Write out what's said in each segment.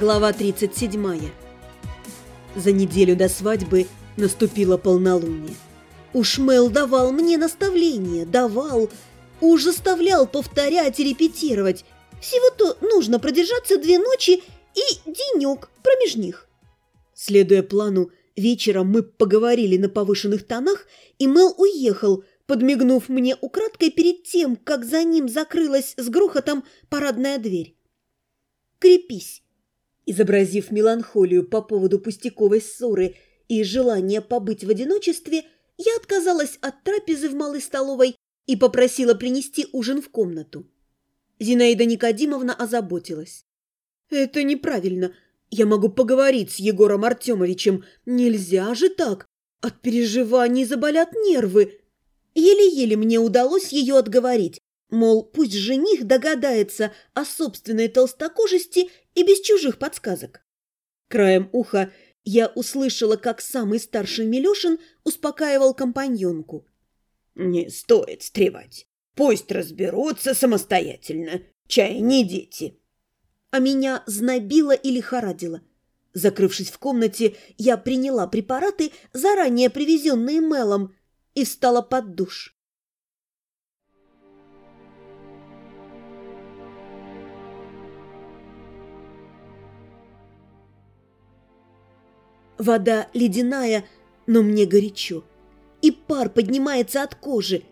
Глава 37. За неделю до свадьбы наступило полнолуние. Уж Мел давал мне наставления, давал, уж заставлял повторять и репетировать. Всего-то нужно продержаться две ночи и денек промеж них. Следуя плану, вечером мы поговорили на повышенных тонах, и Мел уехал, подмигнув мне украдкой перед тем, как за ним закрылась с грохотом парадная дверь. «Крепись!» Изобразив меланхолию по поводу пустяковой ссоры и желание побыть в одиночестве, я отказалась от трапезы в малой столовой и попросила принести ужин в комнату. Зинаида Никодимовна озаботилась. «Это неправильно. Я могу поговорить с Егором Артемовичем. Нельзя же так. От переживаний заболят нервы». Еле-еле мне удалось ее отговорить, Мол, пусть жених догадается о собственной толстокожести и без чужих подсказок. Краем уха я услышала, как самый старший Милешин успокаивал компаньонку. «Не стоит стревать. Пусть разберутся самостоятельно. Чай не дети». А меня знобило и лихорадило. Закрывшись в комнате, я приняла препараты, заранее привезенные Мелом, и встала под душ. Вода ледяная, но мне горячо. И пар поднимается от кожи.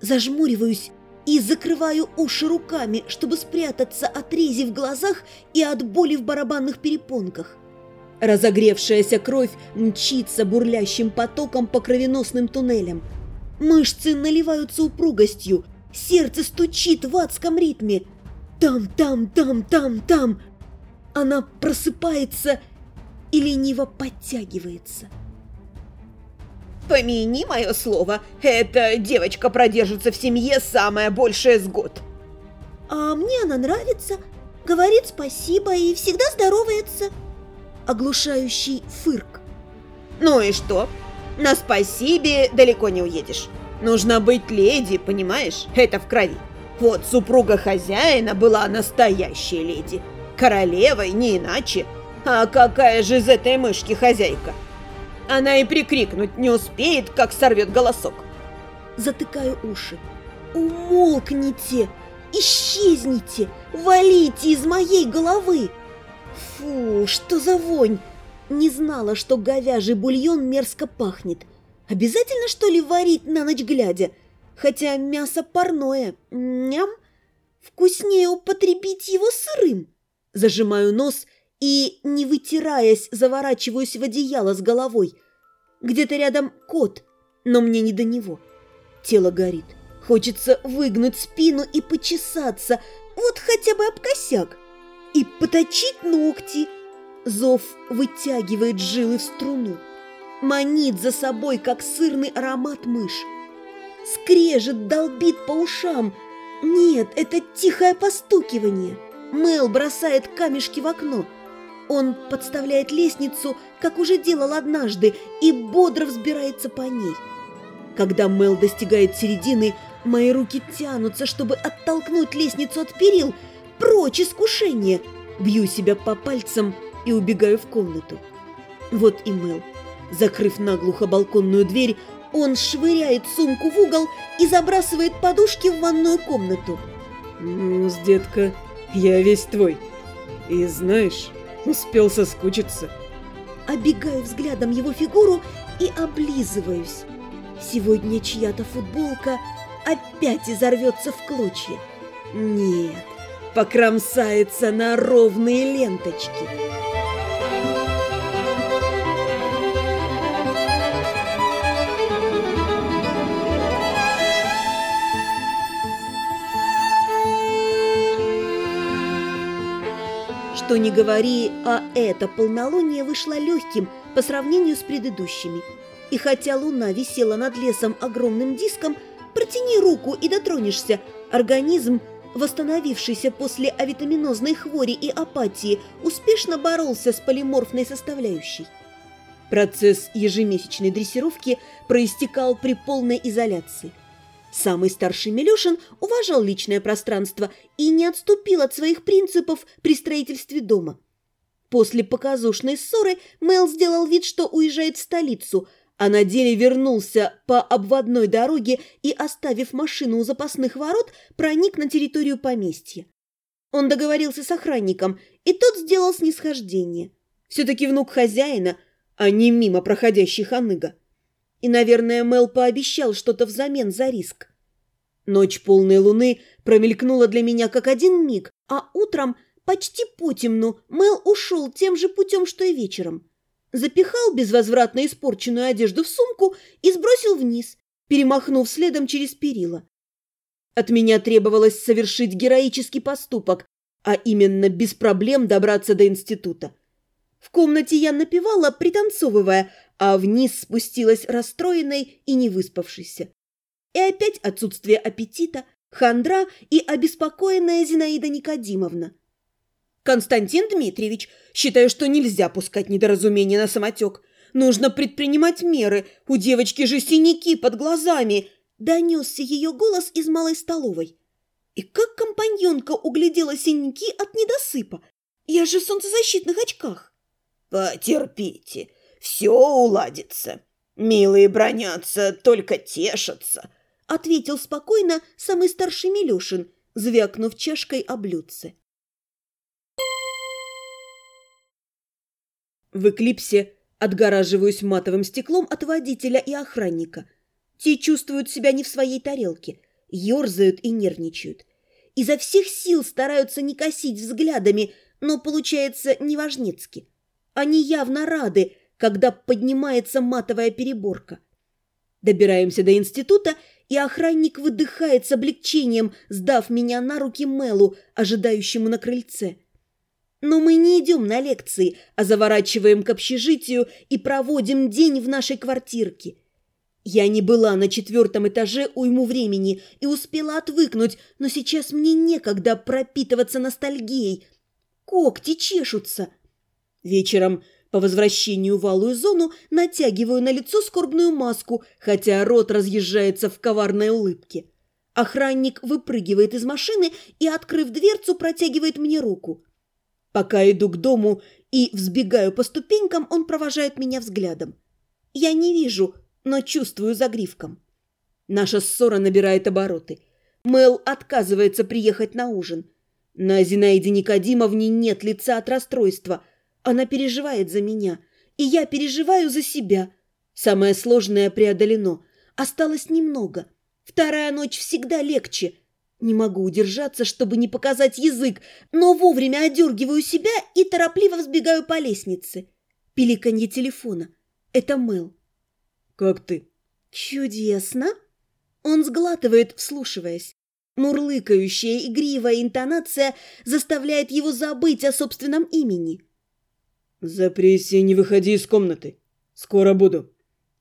Зажмуриваюсь и закрываю уши руками, чтобы спрятаться от рези в глазах и от боли в барабанных перепонках. Разогревшаяся кровь мчится бурлящим потоком по кровеносным туннелям. Мышцы наливаются упругостью, сердце стучит в адском ритме. Там, там, там, там, там. Она просыпается и лениво подтягивается. «Помяни мое слово, эта девочка продержится в семье самое большее с год». «А мне она нравится, говорит спасибо и всегда здоровается». Оглушающий фырк. «Ну и что? На спасибе далеко не уедешь. Нужно быть леди, понимаешь? Это в крови. Вот супруга хозяина была настоящей леди. Королевой не иначе». А какая же из этой мышки хозяйка? Она и прикрикнуть не успеет, как сорвет голосок. Затыкаю уши. Умолкните! Исчезните! Валите из моей головы! Фу, что за вонь! Не знала, что говяжий бульон мерзко пахнет. Обязательно, что ли, варить на ночь глядя? Хотя мясо парное. Ням! Вкуснее употребить его сырым. Зажимаю нос и и, не вытираясь, заворачиваюсь в одеяло с головой. Где-то рядом кот, но мне не до него. Тело горит. Хочется выгнуть спину и почесаться, вот хотя бы об косяк. И поточить ногти. Зов вытягивает жилы в струну. Манит за собой, как сырный аромат мышь. Скрежет, долбит по ушам. Нет, это тихое постукивание. Мел бросает камешки в окно – он подставляет лестницу, как уже делал однажды, и бодро взбирается по ней. Когда Мел достигает середины, мои руки тянутся, чтобы оттолкнуть лестницу от перил. Прочь искушение! Бью себя по пальцам и убегаю в комнату. Вот и Мел. Закрыв наглухо балконную дверь, он швыряет сумку в угол и забрасывает подушки в ванную комнату. «Ну, детка, я весь твой. И знаешь, Успел соскучиться. Обегаю взглядом его фигуру и облизываюсь. Сегодня чья-то футболка опять изорвется в клочья. Нет, покромсается на ровные ленточки. Что ни говори, а это полнолуние вышло легким по сравнению с предыдущими. И хотя луна висела над лесом огромным диском, протяни руку и дотронешься, организм, восстановившийся после авитаминозной хвори и апатии, успешно боролся с полиморфной составляющей. Процесс ежемесячной дрессировки проистекал при полной изоляции. Самый старший Милешин уважал личное пространство и не отступил от своих принципов при строительстве дома. После показушной ссоры Мел сделал вид, что уезжает в столицу, а на деле вернулся по обводной дороге и, оставив машину у запасных ворот, проник на территорию поместья. Он договорился с охранником, и тот сделал снисхождение. Все-таки внук хозяина, а не мимо проходящий ханыга. И, наверное, Мел пообещал что-то взамен за риск. Ночь полной луны промелькнула для меня как один миг, а утром – Почти потемну Мел ушел тем же путем, что и вечером. Запихал безвозвратно испорченную одежду в сумку и сбросил вниз, перемахнув следом через перила. От меня требовалось совершить героический поступок, а именно без проблем добраться до института. В комнате я напевала, пританцовывая, а вниз спустилась расстроенной и невыспавшейся. И опять отсутствие аппетита, хандра и обеспокоенная Зинаида Никодимовна. Константин Дмитриевич, считаю, что нельзя пускать недоразумение на самотек. Нужно предпринимать меры. У девочки же синяки под глазами. Донесся ее голос из малой столовой. И как компаньонка углядела синяки от недосыпа? Я же в солнцезащитных очках. Потерпите, все уладится. Милые бронятся, только тешатся. Ответил спокойно самый старший Милешин, звякнув чашкой о блюдце. В эклипсе отгораживаюсь матовым стеклом от водителя и охранника. Те чувствуют себя не в своей тарелке, ерзают и нервничают. Изо всех сил стараются не косить взглядами, но получается неважнецки. Они явно рады, когда поднимается матовая переборка. Добираемся до института, и охранник выдыхает с облегчением, сдав меня на руки Мелу, ожидающему на крыльце. Но мы не идем на лекции, а заворачиваем к общежитию и проводим день в нашей квартирке. Я не была на четвертом этаже уйму времени и успела отвыкнуть, но сейчас мне некогда пропитываться ностальгией. Когти чешутся. Вечером по возвращению в алую зону натягиваю на лицо скорбную маску, хотя рот разъезжается в коварной улыбке. Охранник выпрыгивает из машины и, открыв дверцу, протягивает мне руку. Пока иду к дому и взбегаю по ступенькам, он провожает меня взглядом. Я не вижу, но чувствую загривком. Наша ссора набирает обороты. Мэл отказывается приехать на ужин. На Зинаиде Никодимовне нет лица от расстройства. Она переживает за меня, и я переживаю за себя. Самое сложное преодолено. Осталось немного. Вторая ночь всегда легче – не могу удержаться, чтобы не показать язык, но вовремя одергиваю себя и торопливо взбегаю по лестнице. Пиликанье телефона. Это Мэл. «Как ты?» «Чудесно!» Он сглатывает, вслушиваясь. Мурлыкающая игривая интонация заставляет его забыть о собственном имени. «Запрись и не выходи из комнаты. Скоро буду».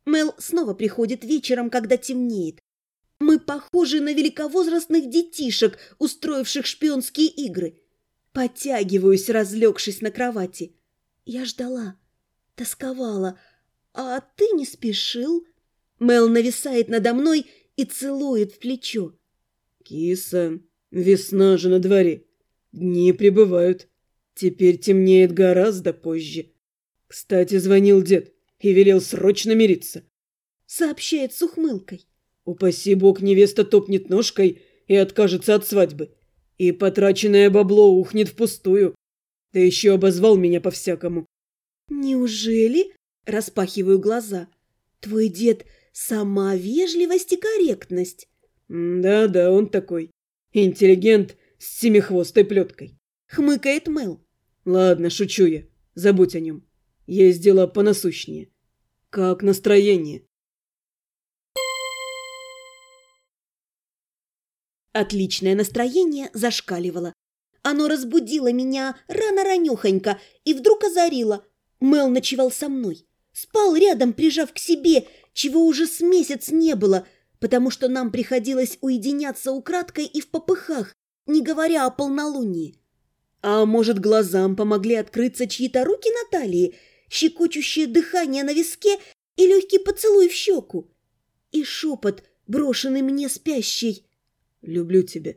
Мел снова приходит вечером, когда темнеет. Мы похожи на великовозрастных детишек, устроивших шпионские игры. Подтягиваюсь, разлегшись на кровати. Я ждала, тосковала, а ты не спешил. Мел нависает надо мной и целует в плечо. Киса, весна же на дворе. Дни прибывают. Теперь темнеет гораздо позже. Кстати, звонил дед и велел срочно мириться. Сообщает с ухмылкой. Упаси бог, невеста топнет ножкой и откажется от свадьбы. И потраченное бабло ухнет впустую. Ты еще обозвал меня по-всякому. Неужели? Распахиваю глаза. Твой дед сама вежливость и корректность. Да-да, он такой. Интеллигент с семихвостой плеткой. Хмыкает Мел. Ладно, шучу я. Забудь о нем. Есть дела понасущнее. Как настроение? Отличное настроение зашкаливало. Оно разбудило меня рано-ранехонько и вдруг озарило. Мел ночевал со мной. Спал рядом, прижав к себе, чего уже с месяц не было, потому что нам приходилось уединяться украдкой и в попыхах, не говоря о полнолунии. А может, глазам помогли открыться чьи-то руки на талии, щекочущее дыхание на виске и легкий поцелуй в щеку? И шепот, брошенный мне спящей. Люблю тебя.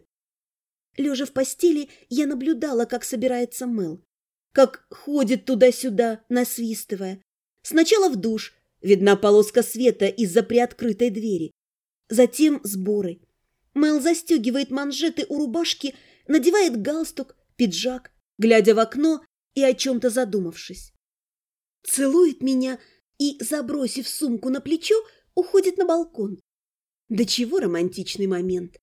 Лежа в постели, я наблюдала, как собирается Мел. как ходит туда-сюда, насвистывая. Сначала в душ, видна полоска света из-за приоткрытой двери. Затем сборы. Мэл застегивает манжеты у рубашки, надевает галстук, пиджак, глядя в окно и о чем-то задумавшись. Целует меня и, забросив сумку на плечо, уходит на балкон. До чего романтичный момент.